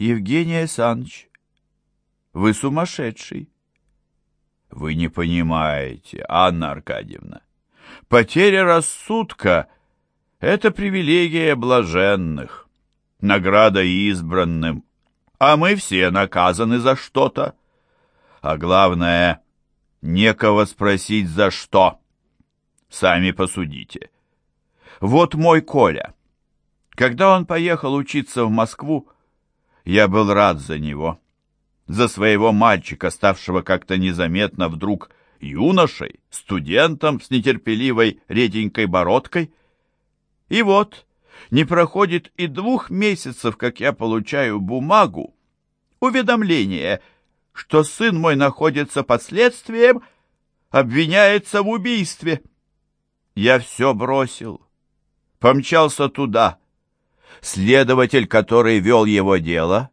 Евгений Александрович, вы сумасшедший. Вы не понимаете, Анна Аркадьевна. Потеря рассудка — это привилегия блаженных, награда избранным, а мы все наказаны за что-то. А главное, некого спросить за что. Сами посудите. Вот мой Коля. Когда он поехал учиться в Москву, я был рад за него за своего мальчика, ставшего как-то незаметно вдруг юношей, студентом с нетерпеливой реденькой бородкой. И вот, не проходит и двух месяцев, как я получаю бумагу, уведомление, что сын мой находится под следствием, обвиняется в убийстве. Я все бросил, помчался туда. Следователь, который вел его дело,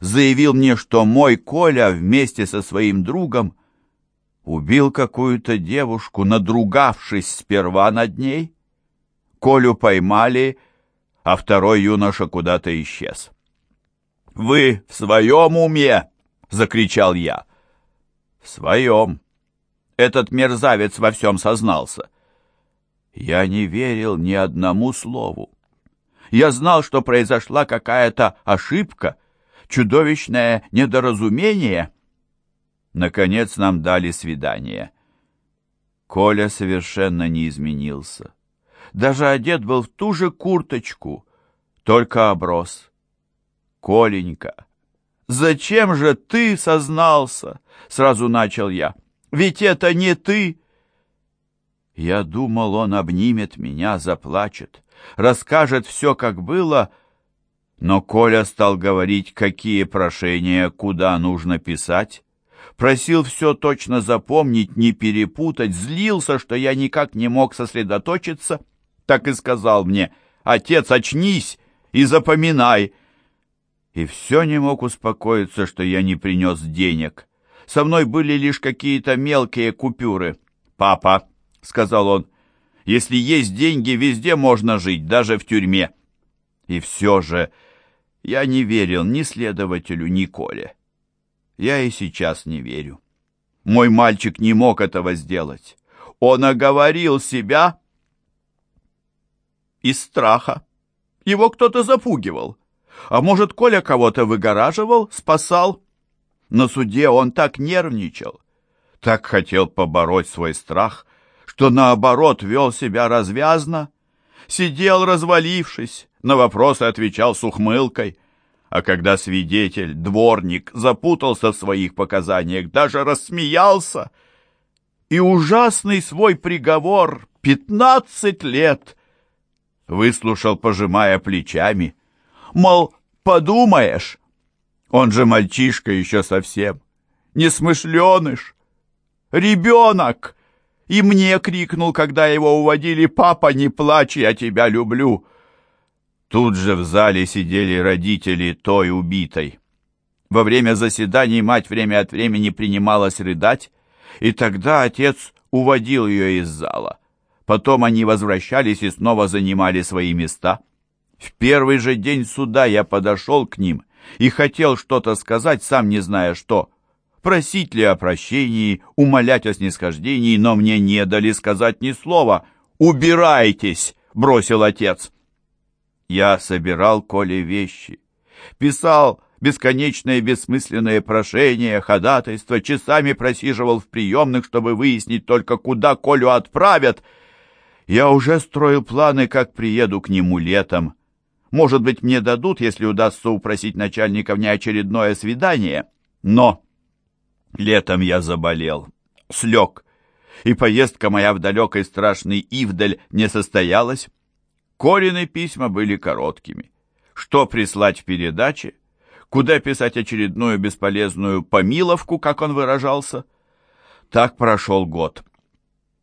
заявил мне, что мой Коля вместе со своим другом убил какую-то девушку, надругавшись сперва над ней. Колю поймали, а второй юноша куда-то исчез. «Вы в своем уме?» — закричал я. «В своем. Этот мерзавец во всем сознался». Я не верил ни одному слову. Я знал, что произошла какая-то ошибка — чудовищное недоразумение. Наконец нам дали свидание. Коля совершенно не изменился. Даже одет был в ту же курточку, только оброс. Коленька, зачем же ты сознался? Сразу начал я. Ведь это не ты. Я думал, он обнимет меня, заплачет, расскажет все, как было, — но Коля стал говорить, какие прошения, куда нужно писать. Просил все точно запомнить, не перепутать, злился, что я никак не мог сосредоточиться. Так и сказал мне, «Отец, очнись и запоминай!» И все не мог успокоиться, что я не принес денег. Со мной были лишь какие-то мелкие купюры. «Папа», — сказал он, — «если есть деньги, везде можно жить, даже в тюрьме». И все же я не верил ни следователю, ни Коле. Я и сейчас не верю. Мой мальчик не мог этого сделать. Он оговорил себя из страха. Его кто-то запугивал. А может, Коля кого-то выгораживал, спасал? На суде он так нервничал, так хотел побороть свой страх, что наоборот вел себя развязно, сидел развалившись, на вопросы отвечал с ухмылкой. А когда свидетель, дворник, запутался в своих показаниях, даже рассмеялся, и ужасный свой приговор — пятнадцать лет — выслушал, пожимая плечами. Мол, подумаешь, он же мальчишка еще совсем, несмышленыш, ребенок. И мне крикнул, когда его уводили, «Папа, не плачь, я тебя люблю!» Тут же в зале сидели родители той убитой. Во время заседаний мать время от времени принималась рыдать, и тогда отец уводил ее из зала. Потом они возвращались и снова занимали свои места. В первый же день суда я подошел к ним и хотел что-то сказать, сам не зная что. Просить ли о прощении, умолять о снисхождении, но мне не дали сказать ни слова. «Убирайтесь!» — бросил отец. Я собирал Коле вещи, писал бесконечные бессмысленные прошения, ходатайства, часами просиживал в приемных, чтобы выяснить только, куда Колю отправят. Я уже строил планы, как приеду к нему летом. Может быть, мне дадут, если удастся упросить начальника в неочередное свидание. Но летом я заболел, слег, и поездка моя в далекой страшный Ивдаль не состоялась. Корины письма были короткими. Что прислать в передаче? Куда писать очередную бесполезную помиловку, как он выражался? Так прошел год.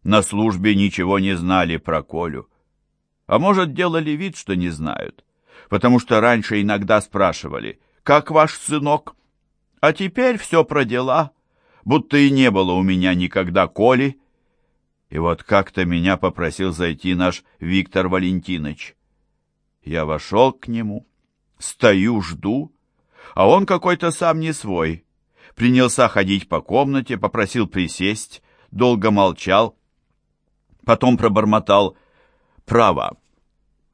На службе ничего не знали про Колю. А может, делали вид, что не знают. Потому что раньше иногда спрашивали, как ваш сынок? А теперь все про дела, будто и не было у меня никогда Коли, и вот как-то меня попросил зайти наш Виктор Валентинович. Я вошел к нему, стою, жду, а он какой-то сам не свой. Принялся ходить по комнате, попросил присесть, долго молчал, потом пробормотал «Право,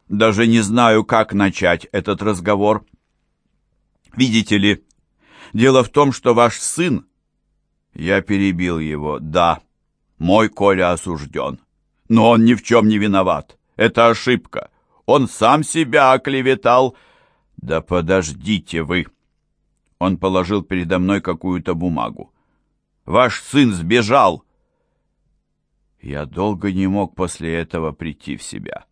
даже не знаю, как начать этот разговор. Видите ли, дело в том, что ваш сын...» Я перебил его. «Да, мой Коля осужден, но он ни в чем не виноват. Это ошибка. Он сам себя оклеветал». «Да подождите вы!» Он положил передо мной какую-то бумагу. «Ваш сын сбежал!» Я долго не мог после этого прийти в себя.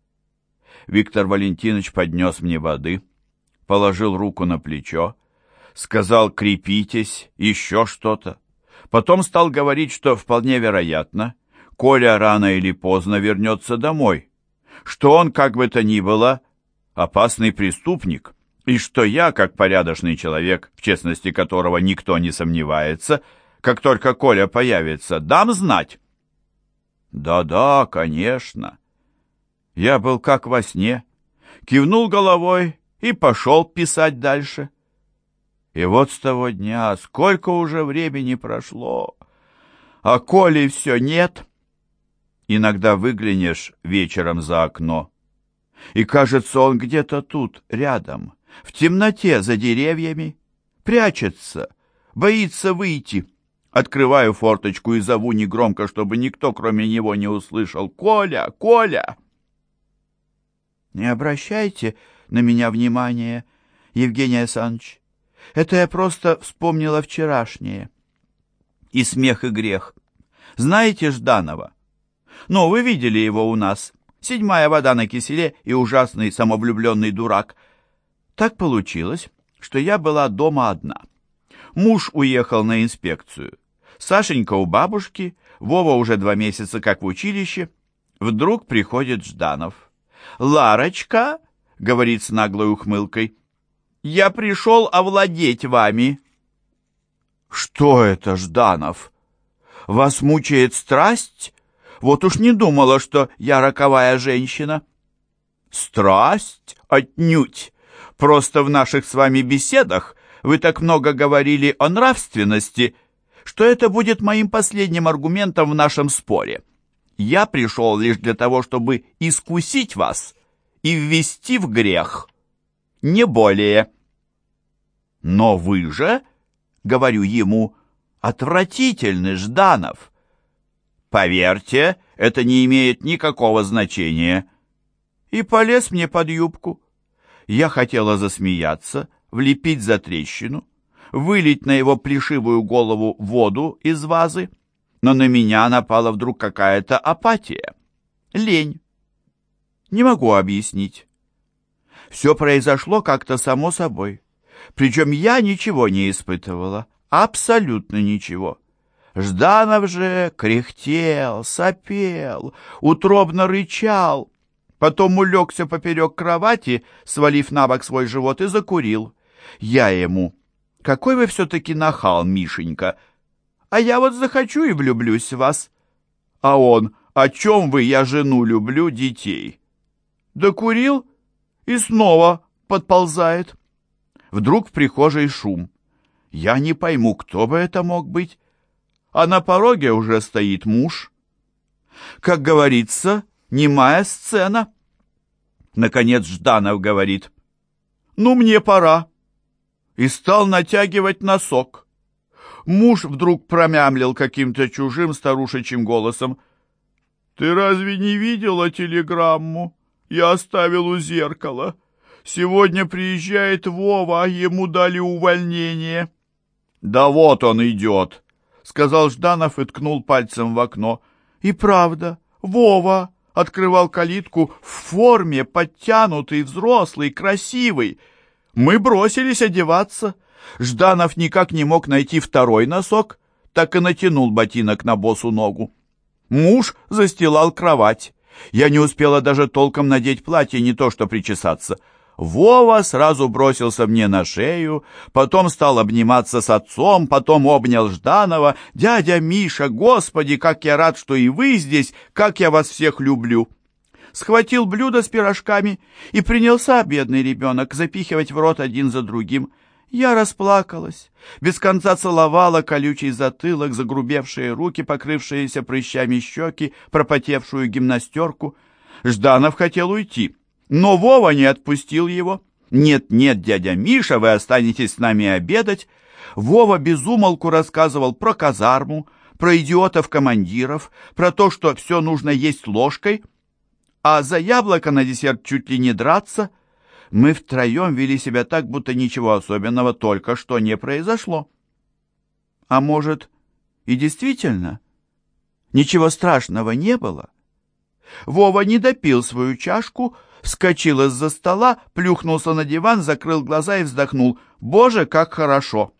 Виктор Валентинович поднес мне воды, положил руку на плечо, сказал «крепитесь», еще что-то. Потом стал говорить, что вполне вероятно, Коля рано или поздно вернется домой, что он, как бы то ни было, опасный преступник, и что я, как порядочный человек, в честности которого никто не сомневается, как только Коля появится, дам знать. Да-да, конечно. Я был как во сне, кивнул головой и пошел писать дальше. И вот с того дня сколько уже времени прошло, а Коли все нет. Иногда выглянешь вечером за окно, и кажется, он где-то тут, рядом, в темноте за деревьями, прячется, боится выйти. Открываю форточку и зову негромко, чтобы никто, кроме него, не услышал. «Коля! Коля!» «Не обращайте на меня внимания, Евгений Александрович. Это я просто вспомнила вчерашнее. И смех, и грех. Знаете Жданова? Ну, вы видели его у нас. Седьмая вода на киселе и ужасный самовлюбленный дурак. Так получилось, что я была дома одна. Муж уехал на инспекцию. Сашенька у бабушки, Вова уже два месяца как в училище. Вдруг приходит Жданов. «Ларочка», — говорит с наглой ухмылкой, — «я пришел овладеть вами». «Что это, Жданов? Вас мучает страсть? Вот уж не думала, что я роковая женщина». «Страсть? Отнюдь! Просто в наших с вами беседах вы так много говорили о нравственности, что это будет моим последним аргументом в нашем споре. Я пришел лишь для того, чтобы искусить вас и ввести в грех. Не более. Но вы же, говорю ему, отвратительный, Жданов. Поверьте, это не имеет никакого значения. И полез мне под юбку. Я хотела засмеяться, влепить за трещину, вылить на его плешивую голову воду из вазы, но на меня напала вдруг какая-то апатия, лень. Не могу объяснить. Все произошло как-то само собой. Причем я ничего не испытывала, абсолютно ничего. Жданов же кряхтел, сопел, утробно рычал, потом улегся поперек кровати, свалив на бок свой живот, и закурил. Я ему какой вы все-таки нахал, Мишенька. А я вот захочу и влюблюсь в вас. А он, о чем вы, я жену люблю, детей. Докурил и снова подползает. Вдруг в прихожей шум. Я не пойму, кто бы это мог быть. А на пороге уже стоит муж. Как говорится, немая сцена. Наконец Жданов говорит. «Ну, мне пора» и стал натягивать носок. Муж вдруг промямлил каким-то чужим старушечьим голосом. «Ты разве не видела телеграмму? Я оставил у зеркала. Сегодня приезжает Вова, а ему дали увольнение». «Да вот он идет», — сказал Жданов и ткнул пальцем в окно. «И правда, Вова!» открывал калитку в форме, подтянутый, взрослый, красивый. Мы бросились одеваться. Жданов никак не мог найти второй носок, так и натянул ботинок на босу ногу. Муж застилал кровать. Я не успела даже толком надеть платье, не то что причесаться. Вова сразу бросился мне на шею, потом стал обниматься с отцом, потом обнял Жданова. «Дядя Миша, господи, как я рад, что и вы здесь, как я вас всех люблю!» схватил блюдо с пирожками и принялся, бедный ребенок, запихивать в рот один за другим. Я расплакалась, без конца целовала колючий затылок, загрубевшие руки, покрывшиеся прыщами щеки, пропотевшую гимнастерку. Жданов хотел уйти, но Вова не отпустил его. «Нет-нет, дядя Миша, вы останетесь с нами обедать». Вова безумолку рассказывал про казарму, про идиотов-командиров, про то, что все нужно есть ложкой, а за яблоко на десерт чуть ли не драться — мы втроем вели себя так, будто ничего особенного только что не произошло. А может, и действительно, ничего страшного не было? Вова не допил свою чашку, вскочил из-за стола, плюхнулся на диван, закрыл глаза и вздохнул. «Боже, как хорошо!»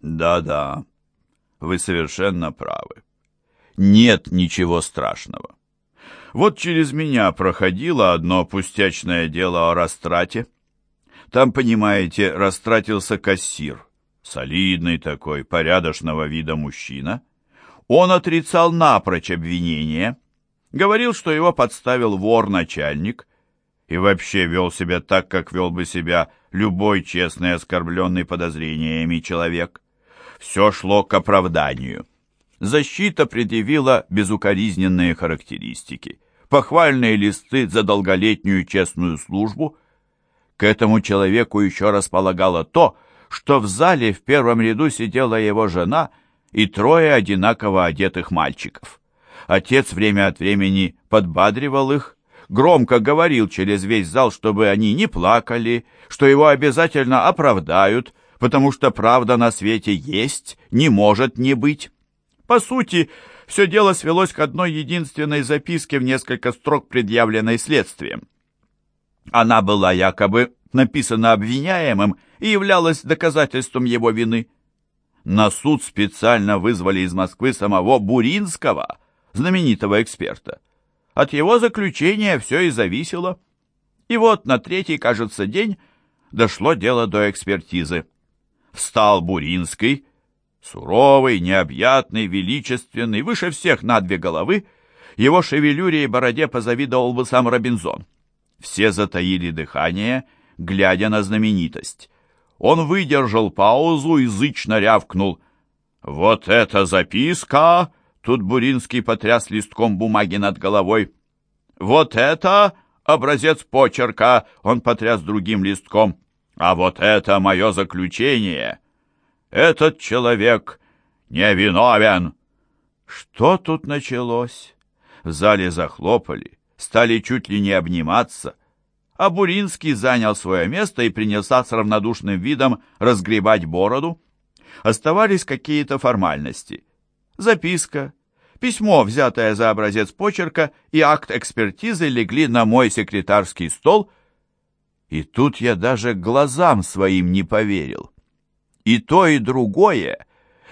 «Да-да, вы совершенно правы. Нет ничего страшного. Вот через меня проходило одно пустячное дело о растрате. Там, понимаете, растратился кассир, солидный такой, порядочного вида мужчина. Он отрицал напрочь обвинение, говорил, что его подставил вор-начальник, и вообще вел себя так, как вел бы себя любой честный, оскорбленный подозрениями человек. Все шло к оправданию. Защита предъявила безукоризненные характеристики похвальные листы за долголетнюю честную службу. К этому человеку еще располагало то, что в зале в первом ряду сидела его жена и трое одинаково одетых мальчиков. Отец время от времени подбадривал их, громко говорил через весь зал, чтобы они не плакали, что его обязательно оправдают, потому что правда на свете есть, не может не быть. По сути, все дело свелось к одной единственной записке в несколько строк, предъявленной следствием. Она была якобы написана обвиняемым и являлась доказательством его вины. На суд специально вызвали из Москвы самого Буринского, знаменитого эксперта. От его заключения все и зависело. И вот на третий, кажется, день дошло дело до экспертизы. Встал Буринский, Суровый, необъятный, величественный, выше всех на две головы, его шевелюре и бороде позавидовал бы сам Робинзон. Все затаили дыхание, глядя на знаменитость. Он выдержал паузу и зычно рявкнул. «Вот эта записка!» Тут Буринский потряс листком бумаги над головой. «Вот это образец почерка!» Он потряс другим листком. «А вот это мое заключение!» Этот человек невиновен!» Что тут началось? В зале захлопали, стали чуть ли не обниматься, а Буринский занял свое место и принялся с равнодушным видом разгребать бороду. Оставались какие-то формальности. Записка, письмо, взятое за образец почерка, и акт экспертизы легли на мой секретарский стол, и тут я даже глазам своим не поверил. И то, и другое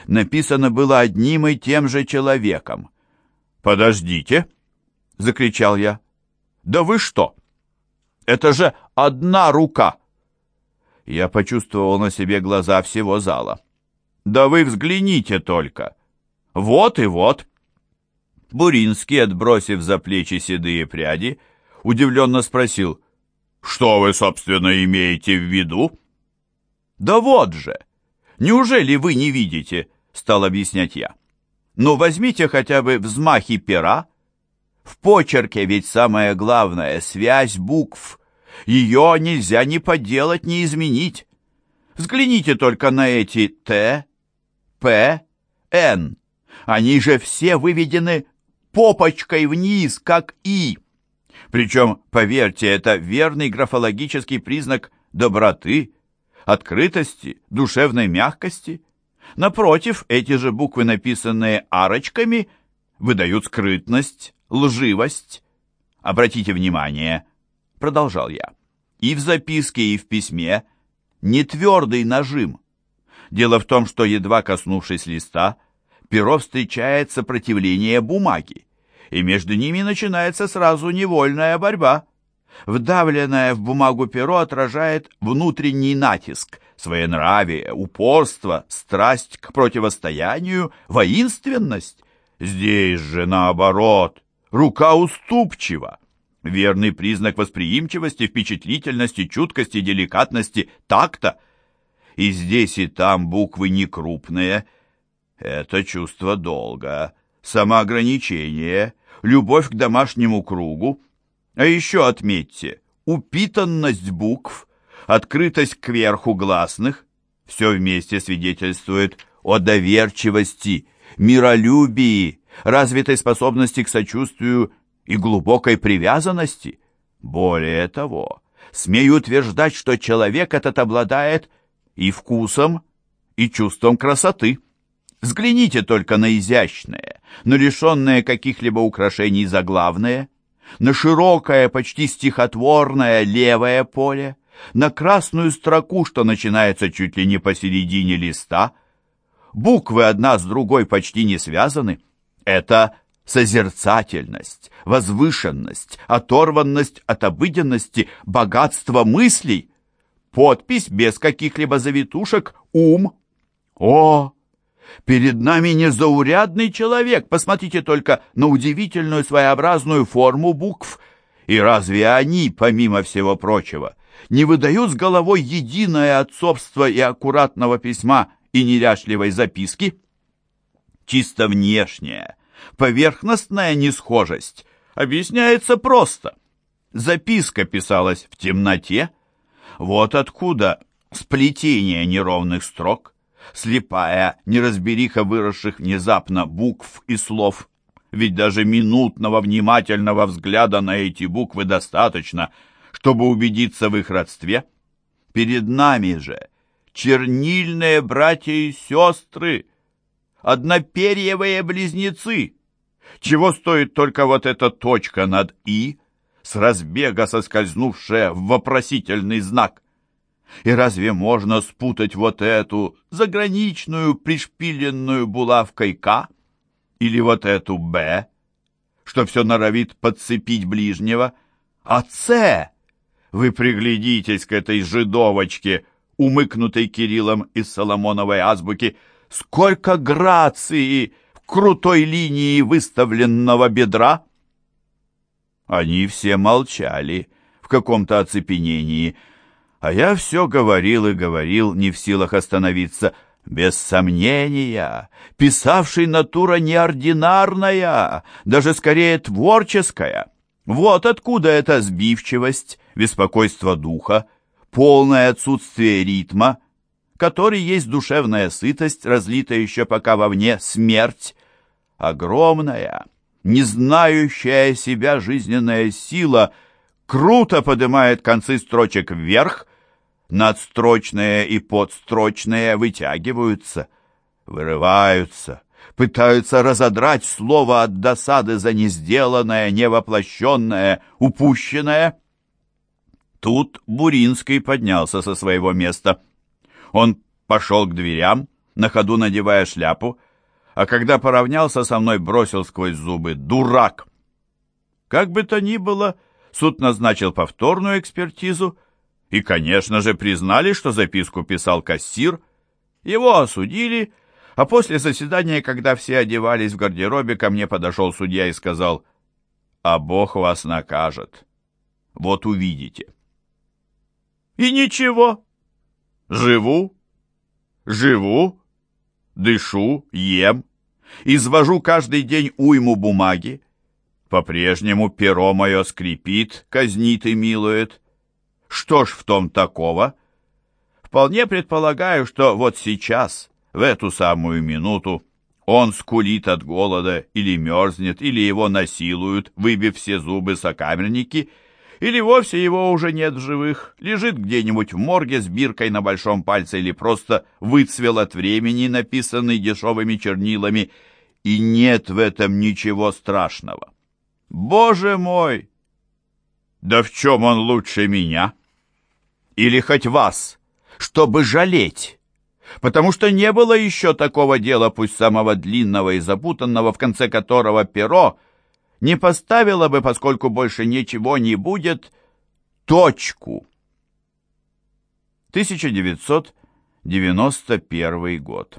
написано было одним и тем же человеком. «Подождите!» — закричал я. «Да вы что? Это же одна рука!» Я почувствовал на себе глаза всего зала. «Да вы взгляните только! Вот и вот!» Буринский, отбросив за плечи седые пряди, удивленно спросил, «Что вы, собственно, имеете в виду?» «Да вот же!» Неужели вы не видите?» — стал объяснять я. «Ну, возьмите хотя бы взмахи пера. В почерке ведь самое главное — связь букв. Ее нельзя ни поделать, ни изменить. Взгляните только на эти «Т», «П», «Н». Они же все выведены попочкой вниз, как «И». Причем, поверьте, это верный графологический признак доброты, открытости, душевной мягкости. Напротив, эти же буквы, написанные арочками, выдают скрытность, лживость. Обратите внимание, продолжал я, и в записке, и в письме не твердый нажим. Дело в том, что, едва коснувшись листа, перо встречает сопротивление бумаги, и между ними начинается сразу невольная борьба. Вдавленное в бумагу перо отражает внутренний натиск, своенравие, упорство, страсть к противостоянию, воинственность. Здесь же наоборот, рука уступчива. Верный признак восприимчивости, впечатлительности, чуткости, деликатности, такта. и здесь и там буквы не крупные. Это чувство долга, самоограничение, любовь к домашнему кругу. А еще отметьте, упитанность букв, открытость кверху гласных, все вместе свидетельствует о доверчивости, миролюбии, развитой способности к сочувствию и глубокой привязанности. Более того, смею утверждать, что человек этот обладает и вкусом, и чувством красоты. Взгляните только на изящное, на лишенное каких-либо украшений заглавное, на широкое, почти стихотворное левое поле, на красную строку, что начинается чуть ли не посередине листа. Буквы одна с другой почти не связаны. Это созерцательность, возвышенность, оторванность от обыденности, богатство мыслей, подпись без каких-либо завитушек, ум. О, перед нами незаурядный человек, посмотрите только на удивительную своеобразную форму букв. И разве они, помимо всего прочего, не выдают с головой единое отцовство и аккуратного письма и неряшливой записки? Чисто внешняя, поверхностная несхожесть объясняется просто. Записка писалась в темноте. Вот откуда сплетение неровных строк, слепая неразбериха выросших внезапно букв и слов. Ведь даже минутного внимательного взгляда на эти буквы достаточно — чтобы убедиться в их родстве. Перед нами же чернильные братья и сестры, одноперьевые близнецы. Чего стоит только вот эта точка над «и», с разбега соскользнувшая в вопросительный знак? И разве можно спутать вот эту заграничную пришпиленную булавкой «К» или вот эту «Б», что все норовит подцепить ближнего, а «С» Вы приглядитесь к этой жидовочке, умыкнутой Кириллом из Соломоновой азбуки. Сколько грации в крутой линии выставленного бедра! Они все молчали в каком-то оцепенении, а я все говорил и говорил, не в силах остановиться. Без сомнения, писавший натура неординарная, даже скорее творческая. Вот откуда эта сбивчивость, беспокойство духа, полное отсутствие ритма, который есть душевная сытость, разлитая еще пока вовне смерть, огромная, не знающая себя жизненная сила круто поднимает концы строчек вверх, надстрочные и подстрочные вытягиваются, вырываются, пытаются разодрать слово от досады за несделанное, невоплощенное, упущенное. Тут Буринский поднялся со своего места. Он пошел к дверям, на ходу надевая шляпу, а когда поравнялся со мной, бросил сквозь зубы «Дурак!». Как бы то ни было, суд назначил повторную экспертизу, и, конечно же, признали, что записку писал кассир. Его осудили, а после заседания, когда все одевались в гардеробе, ко мне подошел судья и сказал, «А Бог вас накажет. Вот увидите». И ничего. Живу, живу, дышу, ем, извожу каждый день уйму бумаги. По-прежнему перо мое скрипит, казнит и милует. Что ж в том такого? Вполне предполагаю, что вот сейчас в эту самую минуту он скулит от голода или мерзнет, или его насилуют, выбив все зубы сокамерники, или вовсе его уже нет в живых, лежит где-нибудь в морге с биркой на большом пальце или просто выцвел от времени, написанный дешевыми чернилами, и нет в этом ничего страшного. Боже мой! Да в чем он лучше меня? Или хоть вас, чтобы жалеть? потому что не было еще такого дела, пусть самого длинного и запутанного, в конце которого перо не поставило бы, поскольку больше ничего не будет, точку. 1991 год.